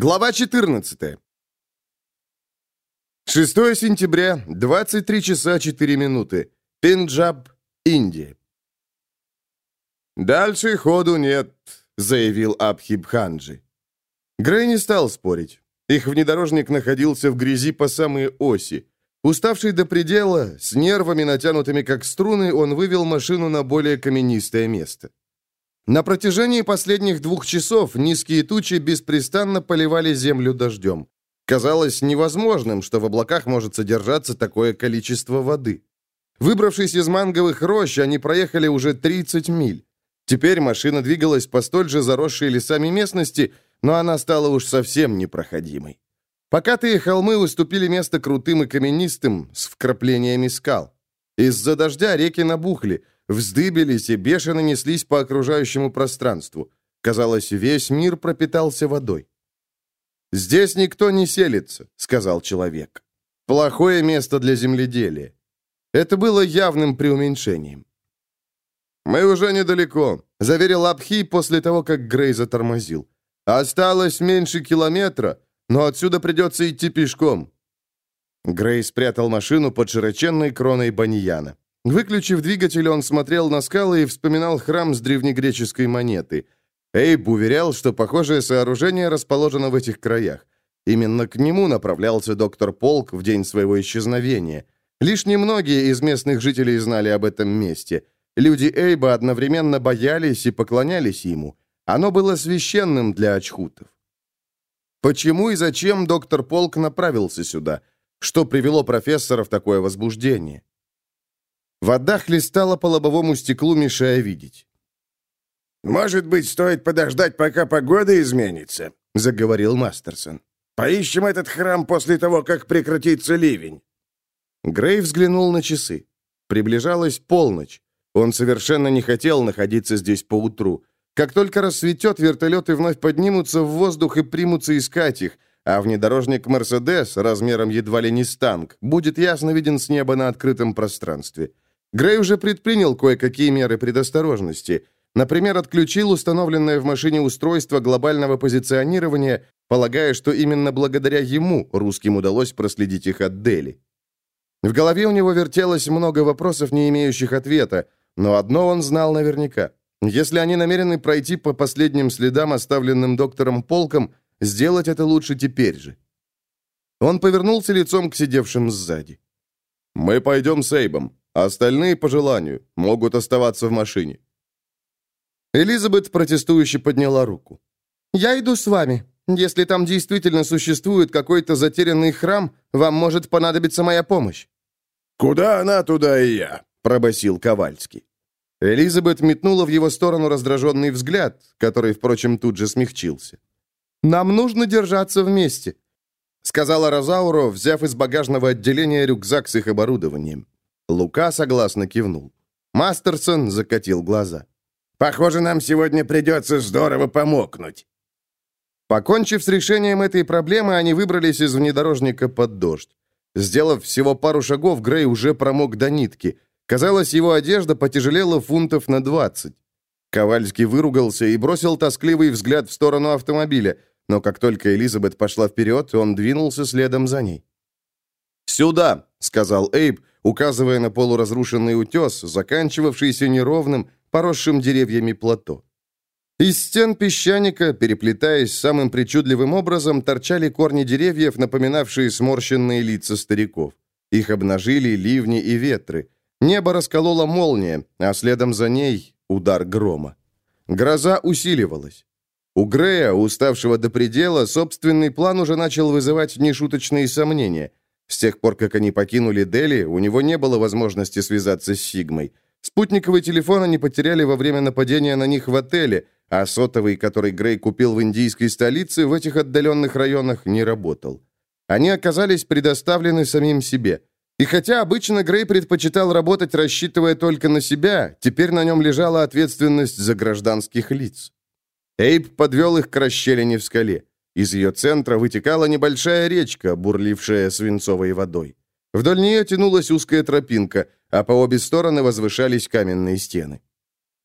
Глава 14. 6 сентября, 23 часа 4 минуты. Пенджаб, Индия. «Дальше ходу нет», — заявил Абхиб Ханджи. Грей не стал спорить. Их внедорожник находился в грязи по самые оси. Уставший до предела, с нервами натянутыми как струны, он вывел машину на более каменистое место. На протяжении последних двух часов низкие тучи беспрестанно поливали землю дождем. Казалось невозможным, что в облаках может содержаться такое количество воды. Выбравшись из манговых рощ, они проехали уже 30 миль. Теперь машина двигалась по столь же заросшей лесами местности, но она стала уж совсем непроходимой. Покатые холмы уступили место крутым и каменистым, с вкраплениями скал. Из-за дождя реки набухли, вздыбились и бешено неслись по окружающему пространству. Казалось, весь мир пропитался водой. «Здесь никто не селится», — сказал человек. «Плохое место для земледелия». Это было явным преуменьшением. «Мы уже недалеко», — заверил Абхи после того, как Грей затормозил. «Осталось меньше километра, но отсюда придется идти пешком». Грей спрятал машину под широченной кроной баньяна. Выключив двигатель, он смотрел на скалы и вспоминал храм с древнегреческой монеты. Эйб уверял, что похожее сооружение расположено в этих краях. Именно к нему направлялся доктор Полк в день своего исчезновения. Лишь немногие из местных жителей знали об этом месте. Люди Эйба одновременно боялись и поклонялись ему. Оно было священным для очхутов. Почему и зачем доктор Полк направился сюда? Что привело профессора в такое возбуждение? Вода хлестала по лобовому стеклу, мешая видеть. «Может быть, стоит подождать, пока погода изменится?» — заговорил Мастерсон. «Поищем этот храм после того, как прекратится ливень». Грей взглянул на часы. Приближалась полночь. Он совершенно не хотел находиться здесь поутру. Как только рассветет, вертолеты вновь поднимутся в воздух и примутся искать их, а внедорожник «Мерседес» размером едва ли не с танк будет ясно виден с неба на открытом пространстве. Грей уже предпринял кое-какие меры предосторожности. Например, отключил установленное в машине устройство глобального позиционирования, полагая, что именно благодаря ему русским удалось проследить их от Дели. В голове у него вертелось много вопросов, не имеющих ответа, но одно он знал наверняка. Если они намерены пройти по последним следам, оставленным доктором Полком, сделать это лучше теперь же. Он повернулся лицом к сидевшим сзади. «Мы пойдем с Эйбом. Остальные, по желанию, могут оставаться в машине». Элизабет протестующе подняла руку. «Я иду с вами. Если там действительно существует какой-то затерянный храм, вам может понадобиться моя помощь». «Куда она, туда и я», — пробасил Ковальский. Элизабет метнула в его сторону раздраженный взгляд, который, впрочем, тут же смягчился. «Нам нужно держаться вместе», — сказала Розауро, взяв из багажного отделения рюкзак с их оборудованием. Лука согласно кивнул. Мастерсон закатил глаза. «Похоже, нам сегодня придется здорово помокнуть». Покончив с решением этой проблемы, они выбрались из внедорожника под дождь. Сделав всего пару шагов, Грей уже промок до нитки. Казалось, его одежда потяжелела фунтов на двадцать. Ковальский выругался и бросил тоскливый взгляд в сторону автомобиля, но как только Элизабет пошла вперед, он двинулся следом за ней. «Сюда!» — сказал Эйб, указывая на полуразрушенный утес, заканчивавшийся неровным, поросшим деревьями плато. Из стен песчаника, переплетаясь самым причудливым образом, торчали корни деревьев, напоминавшие сморщенные лица стариков. Их обнажили ливни и ветры. Небо расколола молния, а следом за ней — удар грома. Гроза усиливалась. У Грея, уставшего до предела, собственный план уже начал вызывать нешуточные сомнения. С тех пор, как они покинули Дели, у него не было возможности связаться с Сигмой. Спутниковый телефон они потеряли во время нападения на них в отеле, а сотовый, который Грей купил в индийской столице, в этих отдаленных районах не работал. Они оказались предоставлены самим себе. И хотя обычно Грей предпочитал работать, рассчитывая только на себя, теперь на нем лежала ответственность за гражданских лиц. Эйб подвел их к расщелине в скале. Из ее центра вытекала небольшая речка, бурлившая свинцовой водой. Вдоль нее тянулась узкая тропинка, а по обе стороны возвышались каменные стены.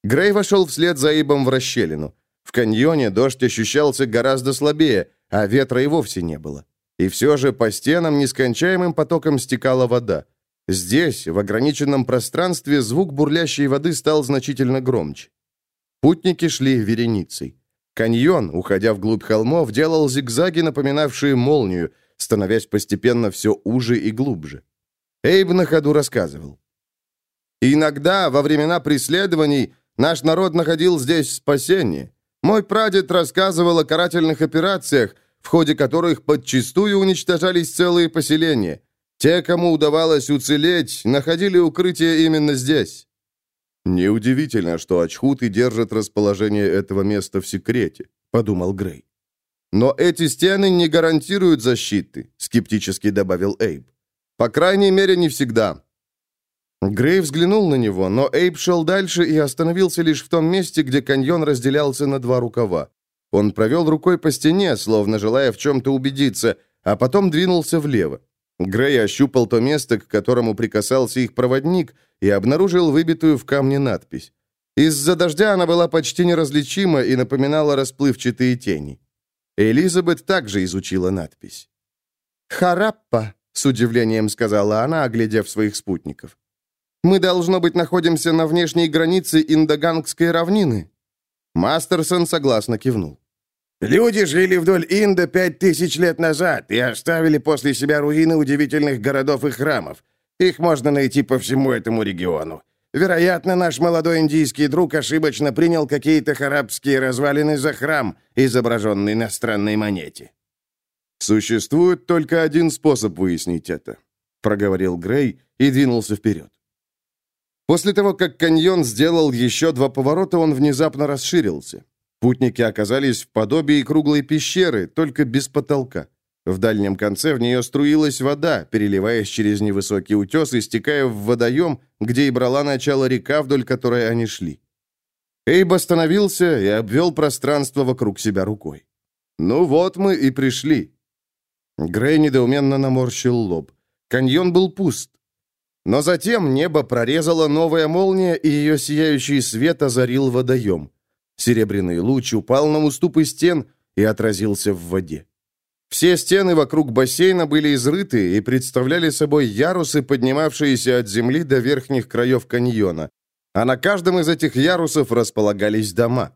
Грей вошел вслед за Ибом в расщелину. В каньоне дождь ощущался гораздо слабее, а ветра и вовсе не было. И все же по стенам нескончаемым потоком стекала вода. Здесь, в ограниченном пространстве, звук бурлящей воды стал значительно громче. Путники шли вереницей. Каньон, уходя вглубь холмов, делал зигзаги, напоминавшие молнию, становясь постепенно все уже и глубже. Эйб на ходу рассказывал. «Иногда, во времена преследований, наш народ находил здесь спасение. Мой прадед рассказывал о карательных операциях, в ходе которых подчистую уничтожались целые поселения. Те, кому удавалось уцелеть, находили укрытие именно здесь. Неудивительно, что Ачхуты держат расположение этого места в секрете, подумал Грей. Но эти стены не гарантируют защиты, скептически добавил Эйб. По крайней мере, не всегда. Грей взглянул на него, но Эйб шел дальше и остановился лишь в том месте, где каньон разделялся на два рукава. Он провел рукой по стене, словно желая в чем-то убедиться, а потом двинулся влево. Грей ощупал то место, к которому прикасался их проводник, и обнаружил выбитую в камне надпись. Из-за дождя она была почти неразличима и напоминала расплывчатые тени. Элизабет также изучила надпись. «Хараппа», — с удивлением сказала она, оглядев своих спутников. «Мы, должно быть, находимся на внешней границе Индогангской равнины». Мастерсон согласно кивнул. Люди жили вдоль Инда пять тысяч лет назад и оставили после себя руины удивительных городов и храмов. Их можно найти по всему этому региону. Вероятно, наш молодой индийский друг ошибочно принял какие-то арабские развалины за храм, изображенный на странной монете. «Существует только один способ выяснить это», — проговорил Грей и двинулся вперед. После того, как каньон сделал еще два поворота, он внезапно расширился. Путники оказались в подобии круглой пещеры, только без потолка. В дальнем конце в нее струилась вода, переливаясь через невысокий утес и стекая в водоем, где и брала начало река, вдоль которой они шли. Эйб остановился и обвел пространство вокруг себя рукой. «Ну вот мы и пришли». Грей недоуменно наморщил лоб. Каньон был пуст. Но затем небо прорезала новая молния, и ее сияющий свет озарил водоем. Серебряный луч упал на уступы стен и отразился в воде. Все стены вокруг бассейна были изрыты и представляли собой ярусы, поднимавшиеся от земли до верхних краев каньона, а на каждом из этих ярусов располагались дома.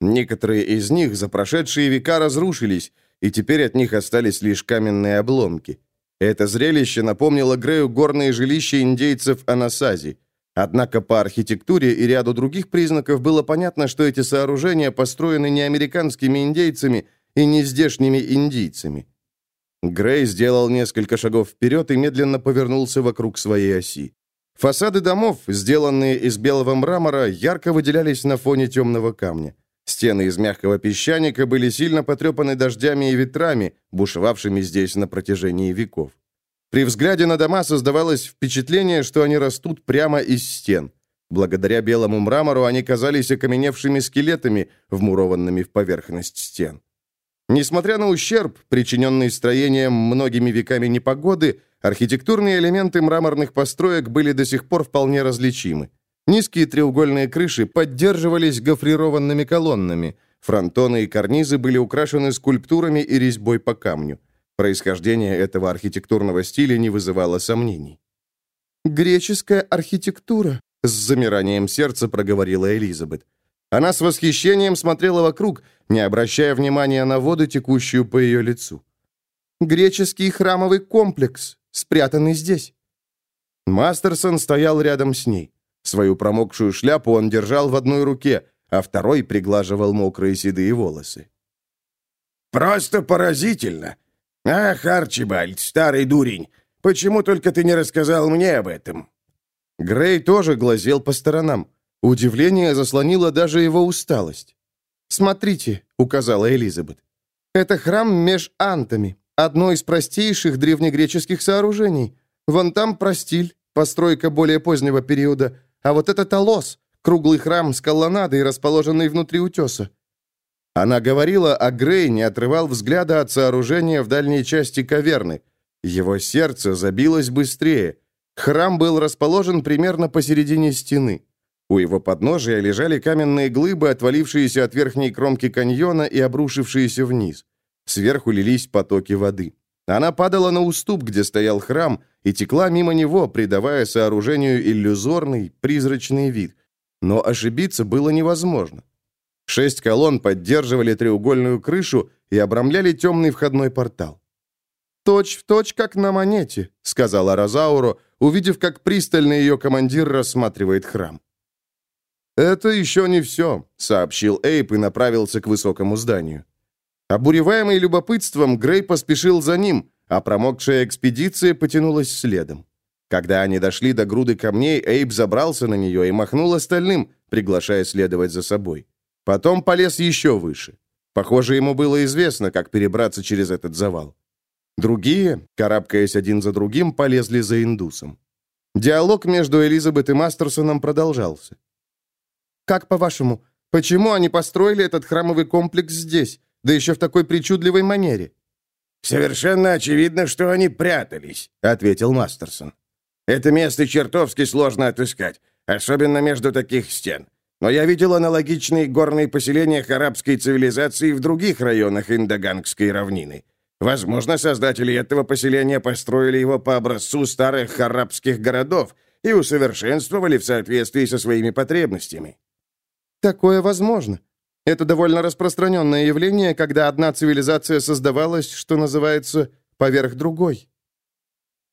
Некоторые из них за прошедшие века разрушились, и теперь от них остались лишь каменные обломки. Это зрелище напомнило Грею горные жилища индейцев Анасази. Однако по архитектуре и ряду других признаков было понятно, что эти сооружения построены не американскими индейцами и не здешними индийцами. Грей сделал несколько шагов вперед и медленно повернулся вокруг своей оси. Фасады домов, сделанные из белого мрамора, ярко выделялись на фоне темного камня. Стены из мягкого песчаника были сильно потрепаны дождями и ветрами, бушевавшими здесь на протяжении веков. При взгляде на дома создавалось впечатление, что они растут прямо из стен. Благодаря белому мрамору они казались окаменевшими скелетами, вмурованными в поверхность стен. Несмотря на ущерб, причиненный строением многими веками непогоды, архитектурные элементы мраморных построек были до сих пор вполне различимы. Низкие треугольные крыши поддерживались гофрированными колоннами, фронтоны и карнизы были украшены скульптурами и резьбой по камню. Происхождение этого архитектурного стиля не вызывало сомнений. «Греческая архитектура», — с замиранием сердца проговорила Элизабет. Она с восхищением смотрела вокруг, не обращая внимания на воду, текущую по ее лицу. «Греческий храмовый комплекс, спрятанный здесь». Мастерсон стоял рядом с ней. Свою промокшую шляпу он держал в одной руке, а второй приглаживал мокрые седые волосы. «Просто поразительно! «Ах, Арчибальд, старый дурень, почему только ты не рассказал мне об этом?» Грей тоже глазел по сторонам. Удивление заслонило даже его усталость. «Смотрите», — указала Элизабет. «Это храм меж антами, одно из простейших древнегреческих сооружений. Вон там простиль, постройка более позднего периода, а вот это Толос, круглый храм с колоннадой, расположенный внутри утеса. Она говорила, а Грей не отрывал взгляда от сооружения в дальней части каверны. Его сердце забилось быстрее. Храм был расположен примерно посередине стены. У его подножия лежали каменные глыбы, отвалившиеся от верхней кромки каньона и обрушившиеся вниз. Сверху лились потоки воды. Она падала на уступ, где стоял храм, и текла мимо него, придавая сооружению иллюзорный, призрачный вид. Но ошибиться было невозможно. Шесть колонн поддерживали треугольную крышу и обрамляли темный входной портал. «Точь в точь, как на монете», — сказала Розауру, увидев, как пристально ее командир рассматривает храм. «Это еще не все», — сообщил Эйп и направился к высокому зданию. Обуреваемый любопытством, Грей поспешил за ним, а промокшая экспедиция потянулась следом. Когда они дошли до груды камней, Эйб забрался на нее и махнул остальным, приглашая следовать за собой. Потом полез еще выше. Похоже, ему было известно, как перебраться через этот завал. Другие, карабкаясь один за другим, полезли за индусом. Диалог между Элизабет и Мастерсоном продолжался. «Как по-вашему, почему они построили этот храмовый комплекс здесь, да еще в такой причудливой манере?» «Совершенно очевидно, что они прятались», — ответил Мастерсон. «Это место чертовски сложно отыскать, особенно между таких стен. Но я видел аналогичные горные поселения арабской цивилизации в других районах Индогангской равнины. Возможно, создатели этого поселения построили его по образцу старых арабских городов и усовершенствовали в соответствии со своими потребностями. Такое возможно. Это довольно распространенное явление, когда одна цивилизация создавалась, что называется, поверх другой.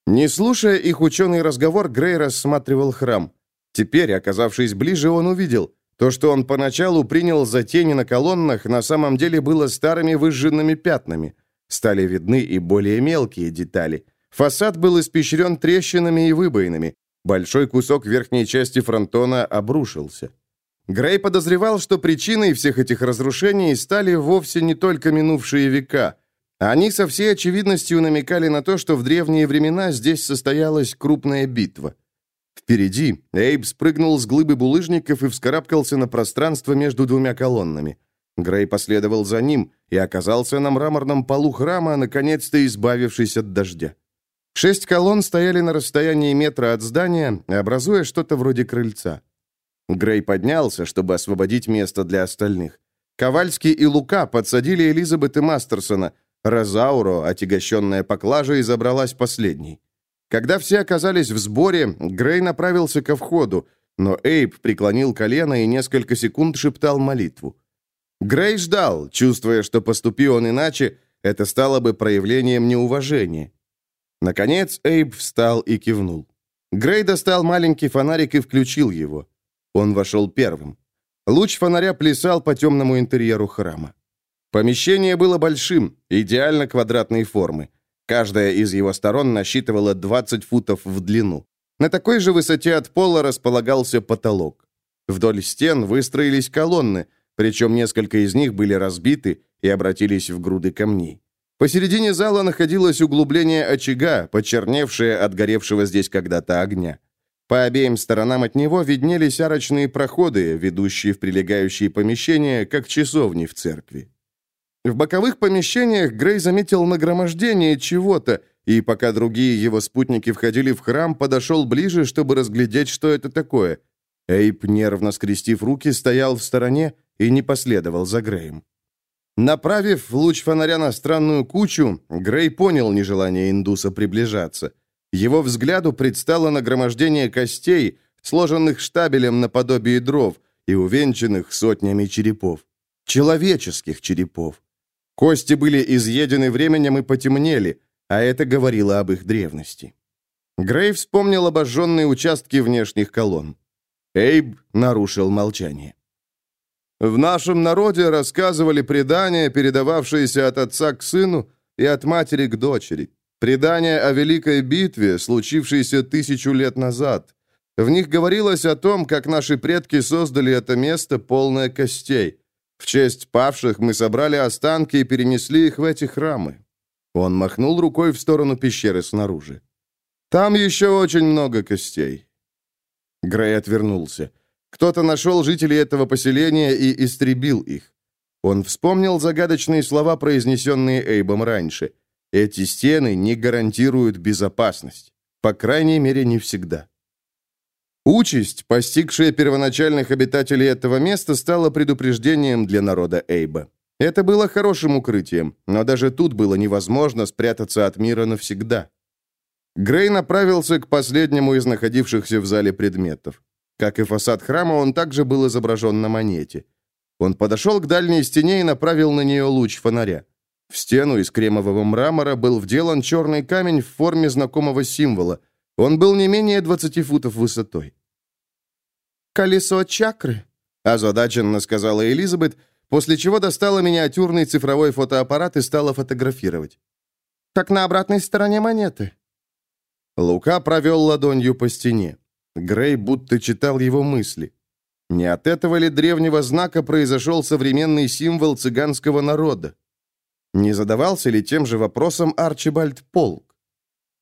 Не слушая их ученый разговор, Грей рассматривал храм. Теперь, оказавшись ближе, он увидел. То, что он поначалу принял за тени на колоннах, на самом деле было старыми выжженными пятнами – Стали видны и более мелкие детали. Фасад был испещрен трещинами и выбоинами. Большой кусок верхней части фронтона обрушился. Грей подозревал, что причиной всех этих разрушений стали вовсе не только минувшие века. Они со всей очевидностью намекали на то, что в древние времена здесь состоялась крупная битва. Впереди Эйб спрыгнул с глыбы булыжников и вскарабкался на пространство между двумя колоннами. Грей последовал за ним и оказался на мраморном полу храма, наконец-то избавившись от дождя. Шесть колонн стояли на расстоянии метра от здания, образуя что-то вроде крыльца. Грей поднялся, чтобы освободить место для остальных. Ковальский и Лука подсадили Элизабет и Мастерсона. Розауро, отягощенная поклажей, забралась последней. Когда все оказались в сборе, Грей направился ко входу, но Эйб преклонил колено и несколько секунд шептал молитву. Грей ждал, чувствуя, что поступи он иначе, это стало бы проявлением неуважения. Наконец Эйб встал и кивнул. Грей достал маленький фонарик и включил его. Он вошел первым. Луч фонаря плясал по темному интерьеру храма. Помещение было большим, идеально квадратной формы. Каждая из его сторон насчитывала 20 футов в длину. На такой же высоте от пола располагался потолок. Вдоль стен выстроились колонны, причем несколько из них были разбиты и обратились в груды камней. Посередине зала находилось углубление очага, почерневшее от горевшего здесь когда-то огня. По обеим сторонам от него виднелись арочные проходы, ведущие в прилегающие помещения, как часовни в церкви. В боковых помещениях Грей заметил нагромождение чего-то, и пока другие его спутники входили в храм, подошел ближе, чтобы разглядеть, что это такое. Эйп, нервно скрестив руки, стоял в стороне и не последовал за Греем. Направив луч фонаря на странную кучу, Грей понял нежелание индуса приближаться. Его взгляду предстало нагромождение костей, сложенных штабелем наподобие дров и увенчанных сотнями черепов. Человеческих черепов. Кости были изъедены временем и потемнели, а это говорило об их древности. Грей вспомнил обожженные участки внешних колонн. Эйб нарушил молчание. В нашем народе рассказывали предания, передававшиеся от отца к сыну и от матери к дочери. Предания о великой битве, случившейся тысячу лет назад. В них говорилось о том, как наши предки создали это место, полное костей. В честь павших мы собрали останки и перенесли их в эти храмы. Он махнул рукой в сторону пещеры снаружи. Там еще очень много костей. Грей отвернулся. Кто-то нашел жителей этого поселения и истребил их. Он вспомнил загадочные слова, произнесенные Эйбом раньше. Эти стены не гарантируют безопасность. По крайней мере, не всегда. Участь, постигшая первоначальных обитателей этого места, стала предупреждением для народа Эйба. Это было хорошим укрытием, но даже тут было невозможно спрятаться от мира навсегда. Грей направился к последнему из находившихся в зале предметов. Как и фасад храма, он также был изображен на монете. Он подошел к дальней стене и направил на нее луч фонаря. В стену из кремового мрамора был вделан черный камень в форме знакомого символа. Он был не менее 20 футов высотой. «Колесо чакры», — озадаченно сказала Элизабет, после чего достала миниатюрный цифровой фотоаппарат и стала фотографировать. «Как на обратной стороне монеты». Лука провел ладонью по стене. Грей будто читал его мысли. Не от этого ли древнего знака произошел современный символ цыганского народа? Не задавался ли тем же вопросом Арчибальд Полк?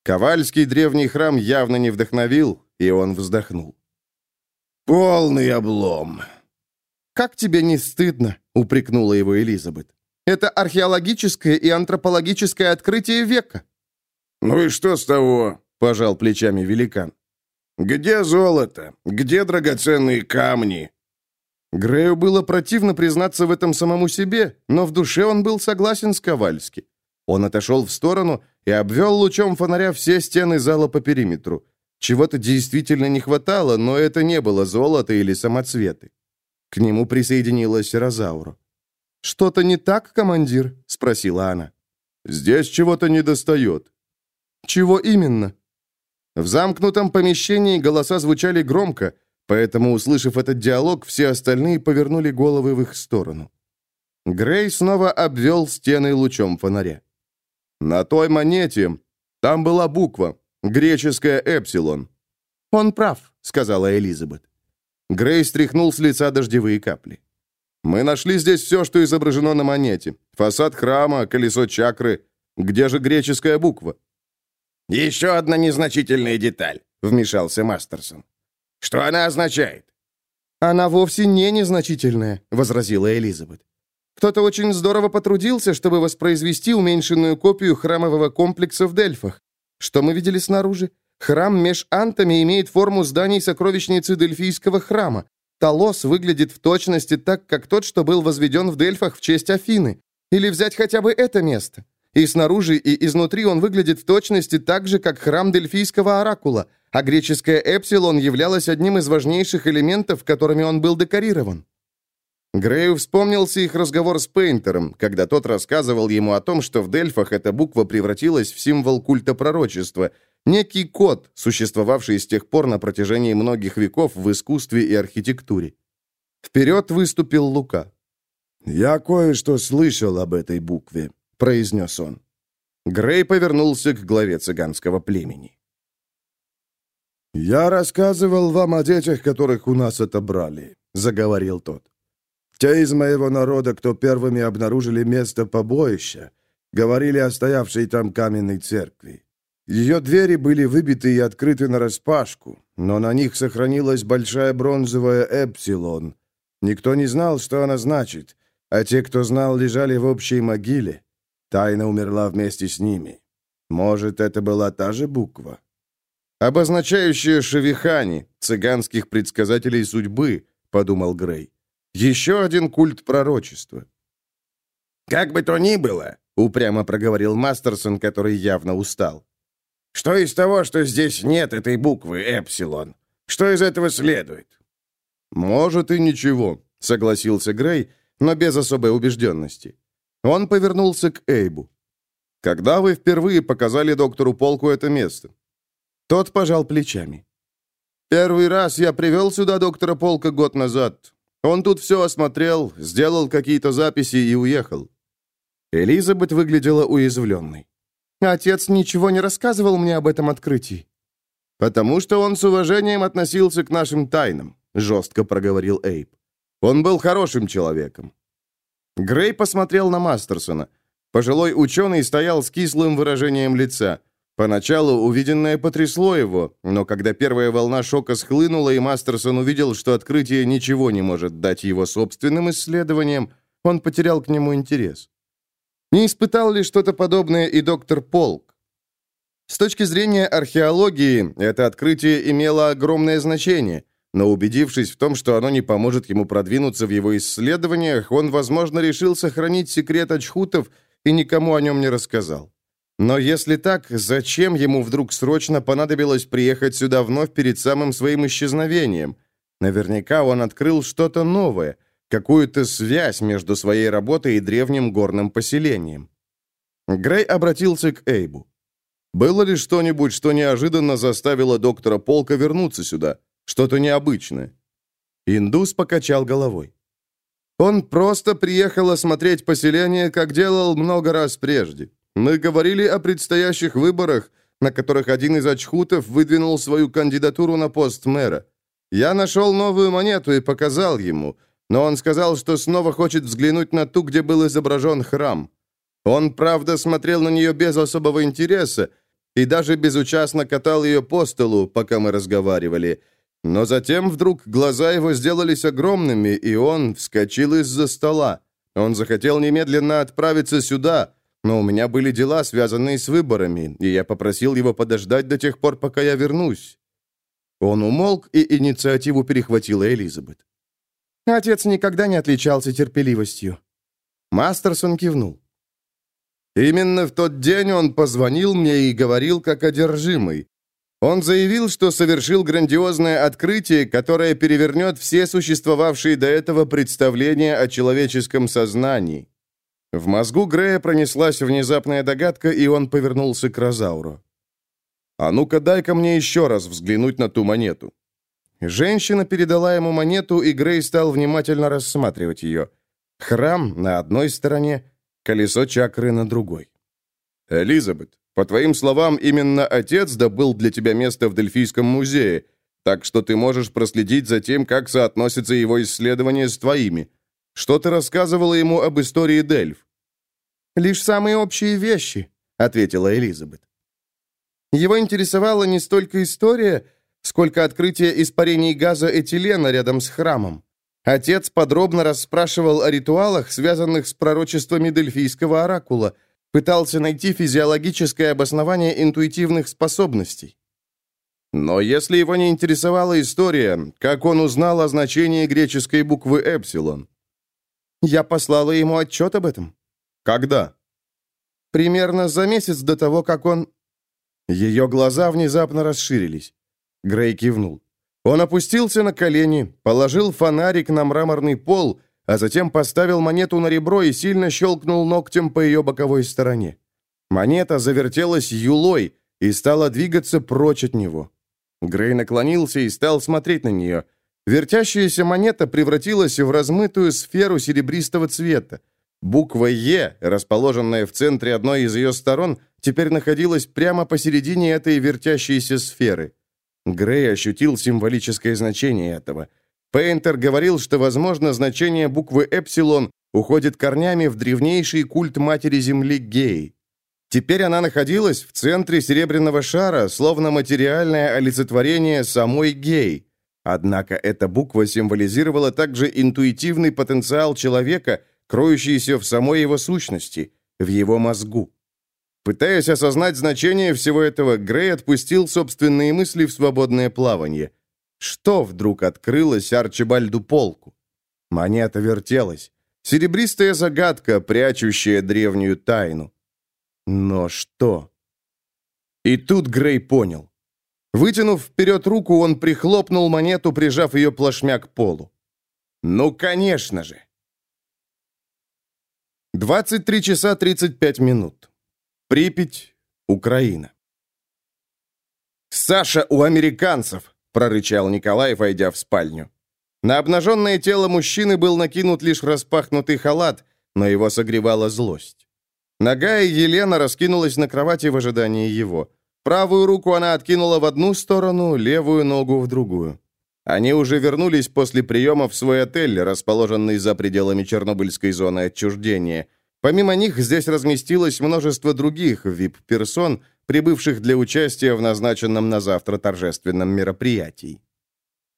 Ковальский древний храм явно не вдохновил, и он вздохнул. «Полный облом!» «Как тебе не стыдно?» — упрекнула его Элизабет. «Это археологическое и антропологическое открытие века». «Ну и что с того?» — пожал плечами великан. «Где золото? Где драгоценные камни?» Грею было противно признаться в этом самому себе, но в душе он был согласен с Ковальски. Он отошел в сторону и обвел лучом фонаря все стены зала по периметру. Чего-то действительно не хватало, но это не было золото или самоцветы. К нему присоединилась Розаура. «Что-то не так, командир?» — спросила она. «Здесь чего-то недостает». «Чего именно?» В замкнутом помещении голоса звучали громко, поэтому, услышав этот диалог, все остальные повернули головы в их сторону. Грей снова обвел стены лучом фонаря. «На той монете там была буква, греческая «эпсилон». «Он прав», — сказала Элизабет. Грей стряхнул с лица дождевые капли. «Мы нашли здесь все, что изображено на монете. Фасад храма, колесо чакры. Где же греческая буква?» «Еще одна незначительная деталь», — вмешался Мастерсон. «Что она означает?» «Она вовсе не незначительная», — возразила Элизабет. «Кто-то очень здорово потрудился, чтобы воспроизвести уменьшенную копию храмового комплекса в Дельфах. Что мы видели снаружи? Храм меж антами имеет форму зданий сокровищницы Дельфийского храма. Талос выглядит в точности так, как тот, что был возведен в Дельфах в честь Афины. Или взять хотя бы это место. И снаружи, и изнутри он выглядит в точности так же, как храм Дельфийского оракула, а греческая Эпсилон являлась одним из важнейших элементов, которыми он был декорирован. Грею вспомнился их разговор с Пейнтером, когда тот рассказывал ему о том, что в Дельфах эта буква превратилась в символ культа пророчества, некий код, существовавший с тех пор на протяжении многих веков в искусстве и архитектуре. Вперед выступил Лука. «Я кое-что слышал об этой букве», произнес он. Грей повернулся к главе цыганского племени. «Я рассказывал вам о детях, которых у нас отобрали», — заговорил тот. «Те из моего народа, кто первыми обнаружили место побоища, говорили о стоявшей там каменной церкви. Ее двери были выбиты и открыты нараспашку, но на них сохранилась большая бронзовая эпсилон. Никто не знал, что она значит, а те, кто знал, лежали в общей могиле. Тайна умерла вместе с ними. Может, это была та же буква? «Обозначающая Шевихани, цыганских предсказателей судьбы», — подумал Грей. «Еще один культ пророчества». «Как бы то ни было», — упрямо проговорил Мастерсон, который явно устал. «Что из того, что здесь нет этой буквы «Эпсилон»? Что из этого следует?» «Может, и ничего», — согласился Грей, но без особой убежденности. Он повернулся к Эйбу. «Когда вы впервые показали доктору Полку это место?» Тот пожал плечами. «Первый раз я привел сюда доктора Полка год назад. Он тут все осмотрел, сделал какие-то записи и уехал». Элизабет выглядела уязвленной. «Отец ничего не рассказывал мне об этом открытии». «Потому что он с уважением относился к нашим тайнам», — жестко проговорил Эйб. «Он был хорошим человеком. Грей посмотрел на Мастерсона. Пожилой ученый стоял с кислым выражением лица. Поначалу увиденное потрясло его, но когда первая волна шока схлынула, и Мастерсон увидел, что открытие ничего не может дать его собственным исследованиям, он потерял к нему интерес. Не испытал ли что-то подобное и доктор Полк? С точки зрения археологии, это открытие имело огромное значение. но убедившись в том, что оно не поможет ему продвинуться в его исследованиях, он, возможно, решил сохранить секрет очхутов и никому о нем не рассказал. Но если так, зачем ему вдруг срочно понадобилось приехать сюда вновь перед самым своим исчезновением? Наверняка он открыл что-то новое, какую-то связь между своей работой и древним горным поселением. Грей обратился к Эйбу. «Было ли что-нибудь, что неожиданно заставило доктора Полка вернуться сюда? Что-то необычное?» Индус покачал головой. «Он просто приехал осмотреть поселение, как делал много раз прежде. Мы говорили о предстоящих выборах, на которых один из очхутов выдвинул свою кандидатуру на пост мэра. Я нашел новую монету и показал ему, но он сказал, что снова хочет взглянуть на ту, где был изображен храм. Он, правда, смотрел на нее без особого интереса и даже безучастно катал ее по столу, пока мы разговаривали. Но затем вдруг глаза его сделались огромными, и он вскочил из-за стола. Он захотел немедленно отправиться сюда, но у меня были дела, связанные с выборами, и я попросил его подождать до тех пор, пока я вернусь». Он умолк, и инициативу перехватила Элизабет. Отец никогда не отличался терпеливостью. Мастерсон кивнул. Именно в тот день он позвонил мне и говорил как одержимый. Он заявил, что совершил грандиозное открытие, которое перевернет все существовавшие до этого представления о человеческом сознании. В мозгу Грея пронеслась внезапная догадка, и он повернулся к Розауру. «А ну-ка дай-ка мне еще раз взглянуть на ту монету». Женщина передала ему монету, и Грей стал внимательно рассматривать ее. Храм на одной стороне, колесо чакры на другой. «Элизабет, по твоим словам, именно отец добыл для тебя место в Дельфийском музее, так что ты можешь проследить за тем, как соотносятся его исследования с твоими. Что ты рассказывала ему об истории Дельф?» «Лишь самые общие вещи», — ответила Элизабет. Его интересовала не столько история, сколько открытие испарений газа этилена рядом с храмом. Отец подробно расспрашивал о ритуалах, связанных с пророчествами Дельфийского оракула, пытался найти физиологическое обоснование интуитивных способностей. Но если его не интересовала история, как он узнал о значении греческой буквы «эпсилон»? Я послала ему отчет об этом. Когда? Примерно за месяц до того, как он... Ее глаза внезапно расширились. Грей кивнул. Он опустился на колени, положил фонарик на мраморный пол, а затем поставил монету на ребро и сильно щелкнул ногтем по ее боковой стороне. Монета завертелась юлой и стала двигаться прочь от него. Грей наклонился и стал смотреть на нее. Вертящаяся монета превратилась в размытую сферу серебристого цвета. Буква «Е», расположенная в центре одной из ее сторон, теперь находилась прямо посередине этой вертящейся сферы. Грей ощутил символическое значение этого. Пейнтер говорил, что, возможно, значение буквы «Эпсилон» уходит корнями в древнейший культ Матери Земли Гей. Теперь она находилась в центре серебряного шара, словно материальное олицетворение самой Гей. Однако эта буква символизировала также интуитивный потенциал человека, кроющийся в самой его сущности, в его мозгу. Пытаясь осознать значение всего этого, Грей отпустил собственные мысли в свободное плавание. Что вдруг открылось Арчибальду Полку? Монета вертелась. Серебристая загадка, прячущая древнюю тайну. Но что? И тут Грей понял. Вытянув вперед руку, он прихлопнул монету, прижав ее плашмя к полу. «Ну, конечно же!» 23 часа 35 минут. Припять, Украина. «Саша у американцев!» — прорычал Николай, войдя в спальню. На обнаженное тело мужчины был накинут лишь распахнутый халат, но его согревала злость. Ногая Елена раскинулась на кровати в ожидании его. Правую руку она откинула в одну сторону, левую ногу в другую. Они уже вернулись после приема в свой отель, расположенный за пределами Чернобыльской зоны отчуждения — Помимо них здесь разместилось множество других VIP-персон, прибывших для участия в назначенном на завтра торжественном мероприятии.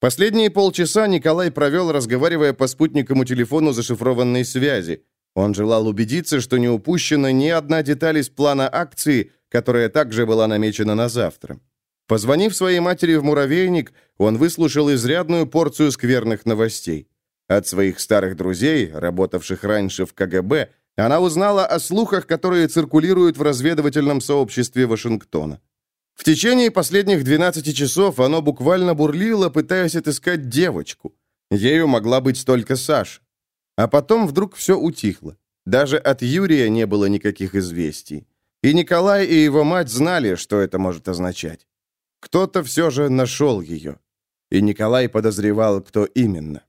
Последние полчаса Николай провел, разговаривая по спутниковому телефону зашифрованной связи. Он желал убедиться, что не упущена ни одна деталь из плана акции, которая также была намечена на завтра. Позвонив своей матери в муравейник, он выслушал изрядную порцию скверных новостей. От своих старых друзей, работавших раньше в КГБ, она узнала о слухах, которые циркулируют в разведывательном сообществе Вашингтона. В течение последних 12 часов оно буквально бурлило, пытаясь отыскать девочку. Ею могла быть только Саша. А потом вдруг все утихло. Даже от Юрия не было никаких известий. И Николай и его мать знали, что это может означать. Кто-то все же нашел ее. И Николай подозревал, кто именно.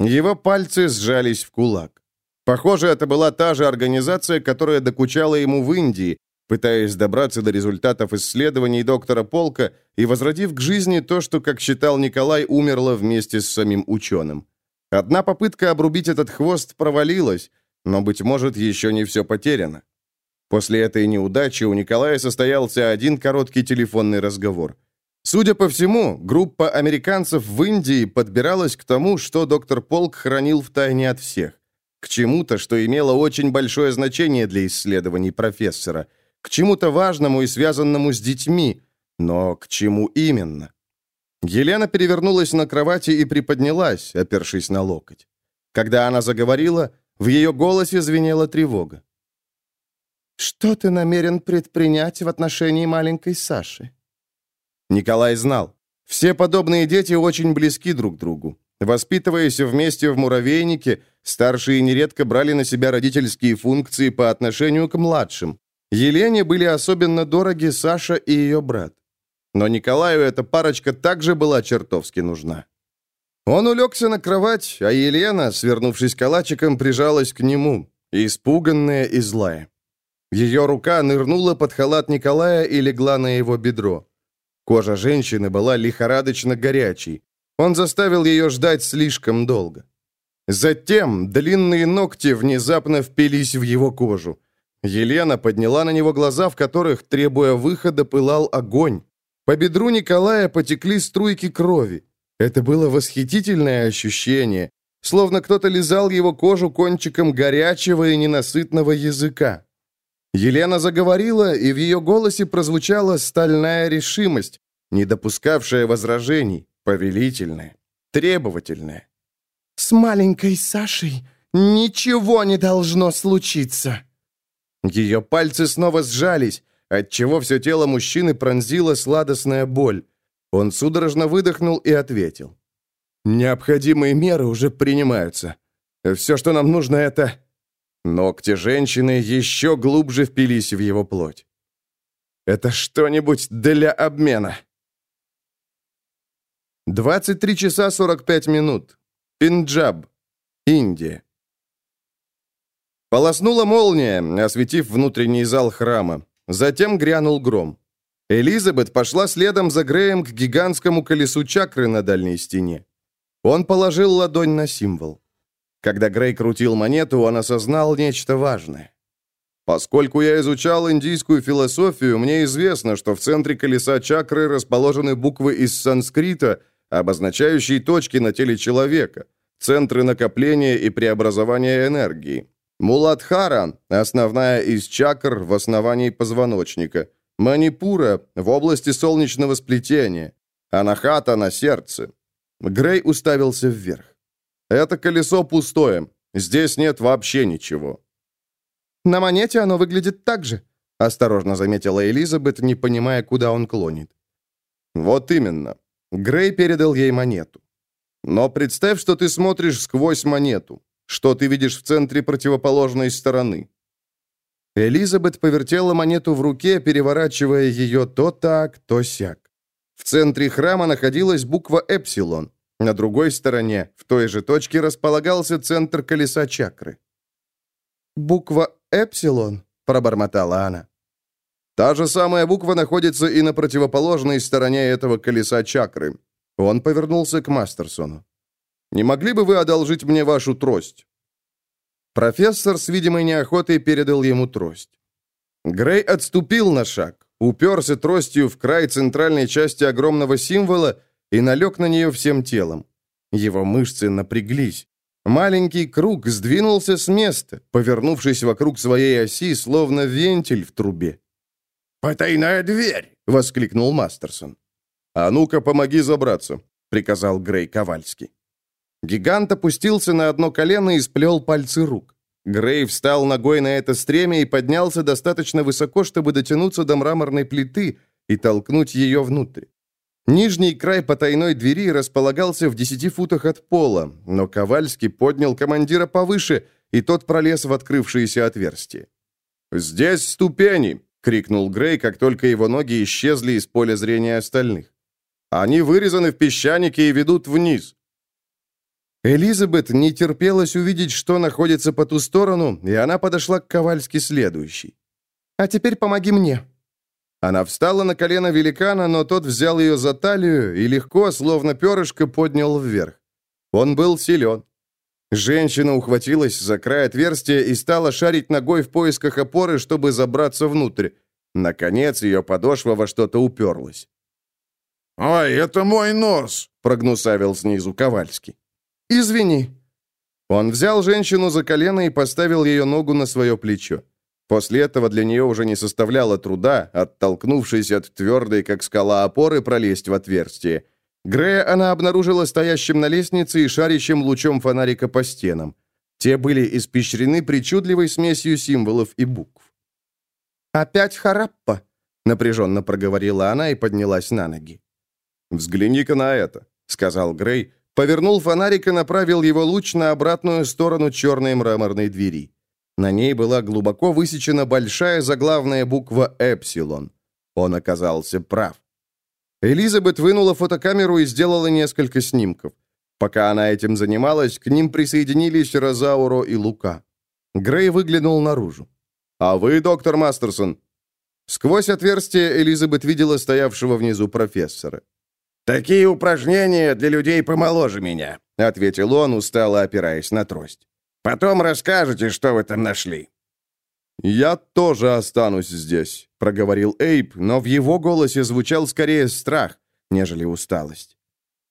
Его пальцы сжались в кулак. Похоже, это была та же организация, которая докучала ему в Индии, пытаясь добраться до результатов исследований доктора Полка и возродив к жизни то, что, как считал Николай, умерло вместе с самим ученым. Одна попытка обрубить этот хвост провалилась, но, быть может, еще не все потеряно. После этой неудачи у Николая состоялся один короткий телефонный разговор. Судя по всему, группа американцев в Индии подбиралась к тому, что доктор Полк хранил в тайне от всех. К чему-то, что имело очень большое значение для исследований профессора – к чему-то важному и связанному с детьми, но к чему именно? Елена перевернулась на кровати и приподнялась, опершись на локоть. Когда она заговорила, в ее голосе звенела тревога. «Что ты намерен предпринять в отношении маленькой Саши?» Николай знал. Все подобные дети очень близки друг другу. Воспитываясь вместе в муравейнике, старшие нередко брали на себя родительские функции по отношению к младшим. Елене были особенно дороги Саша и ее брат. Но Николаю эта парочка также была чертовски нужна. Он улегся на кровать, а Елена, свернувшись калачиком, прижалась к нему, испуганная и злая. Ее рука нырнула под халат Николая и легла на его бедро. Кожа женщины была лихорадочно горячей. Он заставил ее ждать слишком долго. Затем длинные ногти внезапно впились в его кожу. Елена подняла на него глаза, в которых, требуя выхода, пылал огонь. По бедру Николая потекли струйки крови. Это было восхитительное ощущение, словно кто-то лизал его кожу кончиком горячего и ненасытного языка. Елена заговорила, и в ее голосе прозвучала стальная решимость, не допускавшая возражений, повелительная, требовательная. «С маленькой Сашей ничего не должно случиться!» Ее пальцы снова сжались, отчего все тело мужчины пронзила сладостная боль. Он судорожно выдохнул и ответил. «Необходимые меры уже принимаются. Все, что нам нужно, это...» Ногти женщины еще глубже впились в его плоть. «Это что-нибудь для обмена». 23 часа 45 минут. Пинджаб. Индия. Полоснула молния, осветив внутренний зал храма. Затем грянул гром. Элизабет пошла следом за Греем к гигантскому колесу чакры на дальней стене. Он положил ладонь на символ. Когда Грей крутил монету, он осознал нечто важное. Поскольку я изучал индийскую философию, мне известно, что в центре колеса чакры расположены буквы из санскрита, обозначающие точки на теле человека, центры накопления и преобразования энергии. Муладхара – основная из чакр в основании позвоночника. Манипура – в области солнечного сплетения. Анахата – на сердце. Грей уставился вверх. «Это колесо пустое. Здесь нет вообще ничего». «На монете оно выглядит так же», – осторожно заметила Элизабет, не понимая, куда он клонит. «Вот именно». Грей передал ей монету. «Но представь, что ты смотришь сквозь монету. Что ты видишь в центре противоположной стороны?» Элизабет повертела монету в руке, переворачивая ее то так, то сяк. В центре храма находилась буква «Эпсилон». На другой стороне, в той же точке, располагался центр колеса чакры. «Буква «Эпсилон», — пробормотала она. Та же самая буква находится и на противоположной стороне этого колеса чакры. Он повернулся к Мастерсону. Не могли бы вы одолжить мне вашу трость?» Профессор с видимой неохотой передал ему трость. Грей отступил на шаг, уперся тростью в край центральной части огромного символа и налег на нее всем телом. Его мышцы напряглись. Маленький круг сдвинулся с места, повернувшись вокруг своей оси, словно вентиль в трубе. «Потайная дверь!» — воскликнул Мастерсон. «А ну-ка, помоги забраться», — приказал Грей Ковальский. Гигант опустился на одно колено и сплел пальцы рук. Грей встал ногой на это стремя и поднялся достаточно высоко, чтобы дотянуться до мраморной плиты и толкнуть ее внутрь. Нижний край потайной двери располагался в десяти футах от пола, но Ковальский поднял командира повыше, и тот пролез в открывшееся отверстие. «Здесь ступени!» — крикнул Грей, как только его ноги исчезли из поля зрения остальных. «Они вырезаны в песчанике и ведут вниз». Элизабет не терпелась увидеть, что находится по ту сторону, и она подошла к Ковальски следующей. «А теперь помоги мне», она встала на колено великана, но тот взял ее за талию и легко, словно перышко, поднял вверх. Он был силен. Женщина ухватилась за край отверстия и стала шарить ногой в поисках опоры, чтобы забраться внутрь. Наконец ее подошва во что-то уперлась. «Ой, это мой нос!» — прогнусавил снизу Ковальский. «Извини». Он взял женщину за колено и поставил ее ногу на свое плечо. После этого для нее уже не составляло труда, оттолкнувшись от твердой, как скала опоры, пролезть в отверстие. Грея она обнаружила стоящим на лестнице и шарящим лучом фонарика по стенам. Те были испещрены причудливой смесью символов и букв. «Опять Хараппа?» — напряженно проговорила она и поднялась на ноги. «Взгляни-ка на это», — сказал Грей, повернул фонарик и направил его луч на обратную сторону черной мраморной двери. На ней была глубоко высечена большая заглавная буква «Эпсилон». Он оказался прав. Элизабет вынула фотокамеру и сделала несколько снимков. Пока она этим занималась, к ним присоединились Розауро и Лука. Грей выглянул наружу. «А вы, доктор Мастерсон?» Сквозь отверстие Элизабет видела стоявшего внизу профессора. «Такие упражнения для людей помоложе меня», — ответил он, устало опираясь на трость. Потом расскажете, что вы там нашли». «Я тоже останусь здесь», — проговорил Эйп, но в его голосе звучал скорее страх, нежели усталость.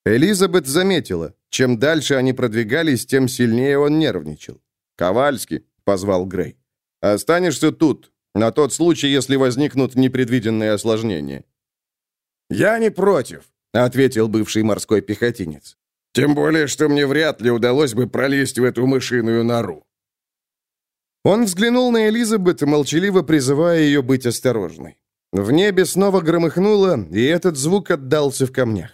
Элизабет заметила, чем дальше они продвигались, тем сильнее он нервничал. «Ковальский», — позвал Грей, — «останешься тут, на тот случай, если возникнут непредвиденные осложнения». «Я не против», — ответил бывший морской пехотинец. Тем более, что мне вряд ли удалось бы пролезть в эту мышиную нору. Он взглянул на Элизабет, молчаливо призывая ее быть осторожной. В небе снова громыхнуло, и этот звук отдался в камнях.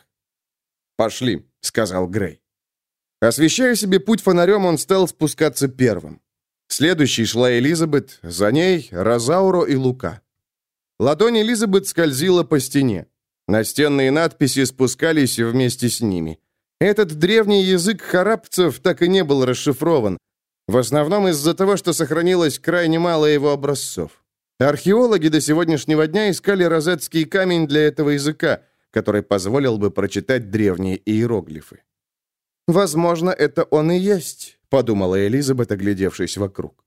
«Пошли», — сказал Грей. Освещая себе путь фонарем, он стал спускаться первым. Следующей шла Элизабет, за ней Розауро и Лука. Ладонь Элизабет скользила по стене. Настенные надписи спускались вместе с ними. Этот древний язык харапцев так и не был расшифрован, в основном из-за того, что сохранилось крайне мало его образцов. Археологи до сегодняшнего дня искали розетский камень для этого языка, который позволил бы прочитать древние иероглифы. «Возможно, это он и есть», — подумала Элизабет, оглядевшись вокруг.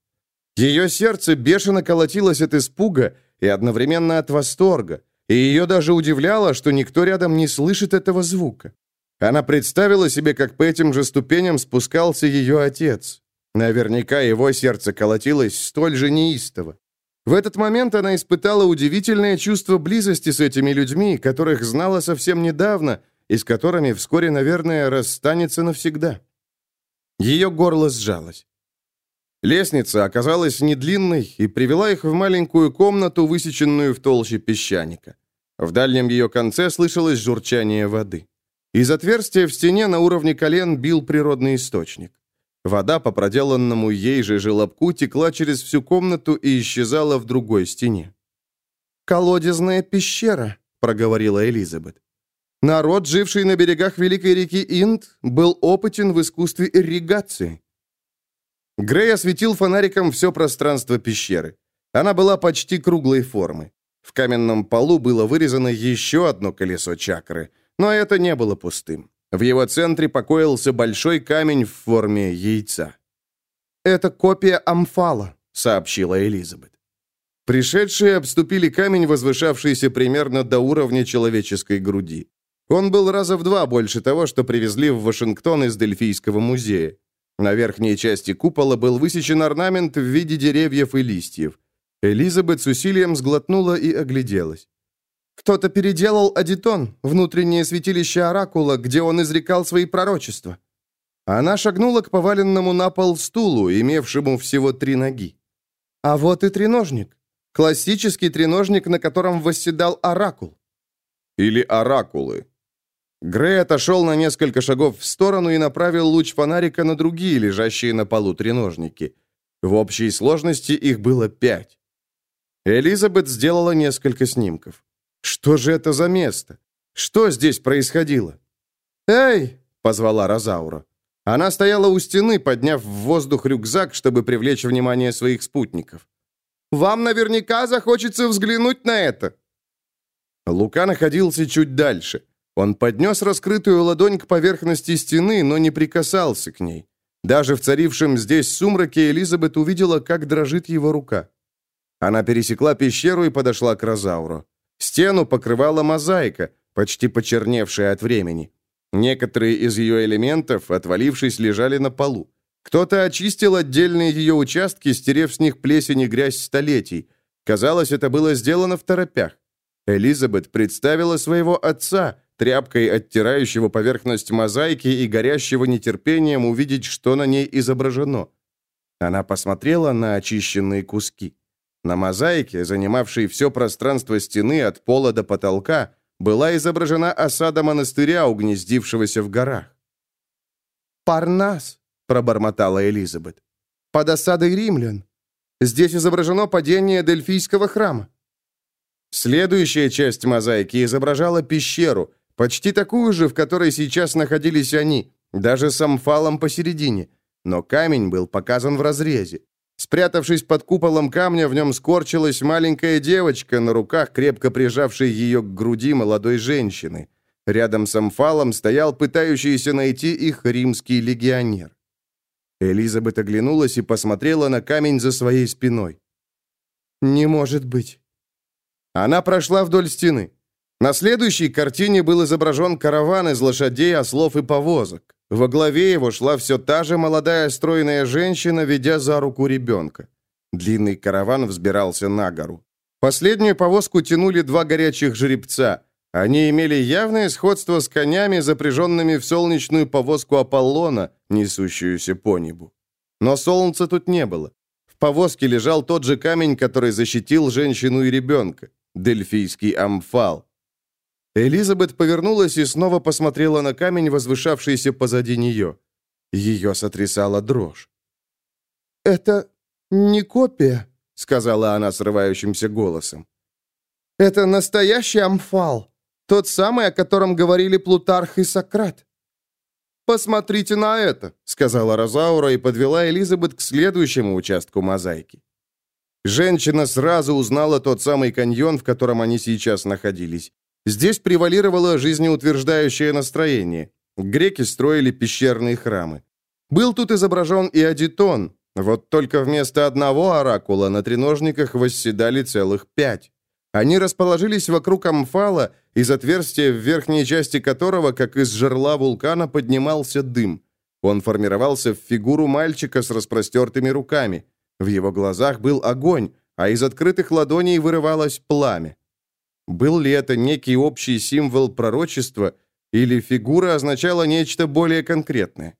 Ее сердце бешено колотилось от испуга и одновременно от восторга, и ее даже удивляло, что никто рядом не слышит этого звука. Она представила себе, как по этим же ступеням спускался ее отец. Наверняка его сердце колотилось столь же неистово. В этот момент она испытала удивительное чувство близости с этими людьми, которых знала совсем недавно и с которыми вскоре, наверное, расстанется навсегда. Ее горло сжалось. Лестница оказалась недлинной и привела их в маленькую комнату, высеченную в толще песчаника. В дальнем ее конце слышалось журчание воды. Из отверстия в стене на уровне колен бил природный источник. Вода по проделанному ей же желобку текла через всю комнату и исчезала в другой стене. «Колодезная пещера», — проговорила Элизабет. Народ, живший на берегах великой реки Инд, был опытен в искусстве ирригации. Грей осветил фонариком все пространство пещеры. Она была почти круглой формы. В каменном полу было вырезано еще одно колесо чакры — но это не было пустым. В его центре покоился большой камень в форме яйца. «Это копия Амфала», — сообщила Элизабет. Пришедшие обступили камень, возвышавшийся примерно до уровня человеческой груди. Он был раза в два больше того, что привезли в Вашингтон из Дельфийского музея. На верхней части купола был высечен орнамент в виде деревьев и листьев. Элизабет с усилием сглотнула и огляделась. Кто-то переделал Адитон, внутреннее святилище Оракула, где он изрекал свои пророчества. Она шагнула к поваленному на пол стулу, имевшему всего три ноги. А вот и треножник. Классический треножник, на котором восседал Оракул. Или оракулы. Грей отошел на несколько шагов в сторону и направил луч фонарика на другие, лежащие на полу треножники. В общей сложности их было пять. Элизабет сделала несколько снимков. Что же это за место? Что здесь происходило? «Эй!» — позвала Розаура. Она стояла у стены, подняв в воздух рюкзак, чтобы привлечь внимание своих спутников. «Вам наверняка захочется взглянуть на это!» Лука находился чуть дальше. Он поднес раскрытую ладонь к поверхности стены, но не прикасался к ней. Даже в царившем здесь сумраке Элизабет увидела, как дрожит его рука. Она пересекла пещеру и подошла к Розауру. Стену покрывала мозаика, почти почерневшая от времени. Некоторые из ее элементов, отвалившись, лежали на полу. Кто-то очистил отдельные ее участки, стерев с них плесень и грязь столетий. Казалось, это было сделано в торопях. Элизабет представила своего отца, тряпкой оттирающего поверхность мозаики и горящего нетерпением увидеть, что на ней изображено. Она посмотрела на очищенные куски. На мозаике, занимавшей все пространство стены от пола до потолка, была изображена осада монастыря, угнездившегося в горах. «Парнас», — пробормотала Элизабет, — «под осадой римлян. Здесь изображено падение Дельфийского храма». Следующая часть мозаики изображала пещеру, почти такую же, в которой сейчас находились они, даже с амфалом посередине, но камень был показан в разрезе. Спрятавшись под куполом камня, в нем скорчилась маленькая девочка, на руках крепко прижавшей ее к груди молодой женщины. Рядом с амфалом стоял пытающийся найти их римский легионер. Элизабет оглянулась и посмотрела на камень за своей спиной. «Не может быть». Она прошла вдоль стены. На следующей картине был изображен караван из лошадей, ослов и повозок. Во главе его шла все та же молодая стройная женщина, ведя за руку ребенка. Длинный караван взбирался на гору. Последнюю повозку тянули два горячих жеребца. Они имели явное сходство с конями, запряженными в солнечную повозку Аполлона, несущуюся по небу. Но солнца тут не было. В повозке лежал тот же камень, который защитил женщину и ребенка. Дельфийский амфал. Элизабет повернулась и снова посмотрела на камень, возвышавшийся позади нее. Ее сотрясала дрожь. «Это не копия», — сказала она срывающимся голосом. «Это настоящий амфал, тот самый, о котором говорили Плутарх и Сократ». «Посмотрите на это», — сказала Розаура и подвела Элизабет к следующему участку мозаики. Женщина сразу узнала тот самый каньон, в котором они сейчас находились. Здесь превалировало жизнеутверждающее настроение. Греки строили пещерные храмы. Был тут изображен и Адитон, вот только вместо одного оракула на треножниках восседали целых пять. Они расположились вокруг амфала, из отверстия в верхней части которого, как из жерла вулкана, поднимался дым. Он формировался в фигуру мальчика с распростертыми руками. В его глазах был огонь, а из открытых ладоней вырывалось пламя. Был ли это некий общий символ пророчества, или фигура означала нечто более конкретное?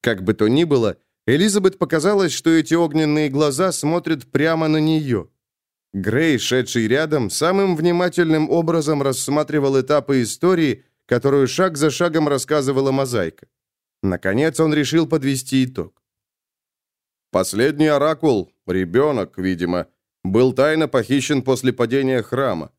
Как бы то ни было, Элизабет показалось, что эти огненные глаза смотрят прямо на нее. Грей, шедший рядом, самым внимательным образом рассматривал этапы истории, которую шаг за шагом рассказывала мозаика. Наконец он решил подвести итог. Последний оракул, ребенок, видимо, был тайно похищен после падения храма.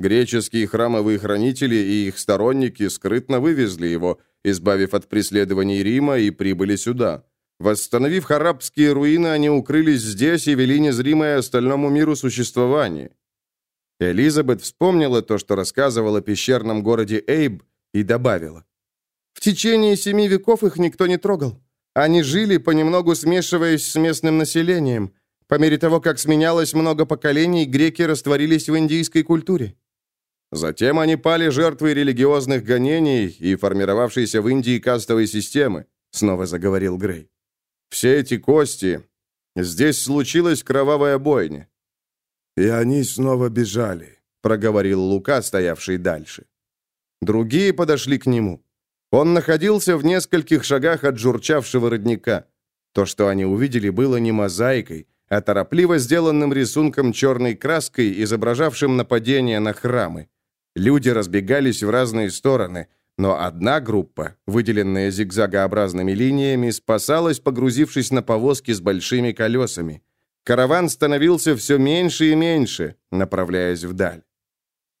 Греческие храмовые хранители и их сторонники скрытно вывезли его, избавив от преследований Рима, и прибыли сюда. Восстановив харабские руины, они укрылись здесь и вели незримое остальному миру существование. Элизабет вспомнила то, что рассказывала о пещерном городе Эйб, и добавила. В течение семи веков их никто не трогал. Они жили, понемногу смешиваясь с местным населением. По мере того, как сменялось много поколений, греки растворились в индийской культуре. Затем они пали жертвой религиозных гонений и формировавшейся в Индии кастовой системы, снова заговорил Грей. Все эти кости... Здесь случилась кровавая бойня. И они снова бежали, — проговорил Лука, стоявший дальше. Другие подошли к нему. Он находился в нескольких шагах от журчавшего родника. То, что они увидели, было не мозаикой, а торопливо сделанным рисунком черной краской, изображавшим нападение на храмы. Люди разбегались в разные стороны, но одна группа, выделенная зигзагообразными линиями, спасалась, погрузившись на повозки с большими колесами. Караван становился все меньше и меньше, направляясь вдаль.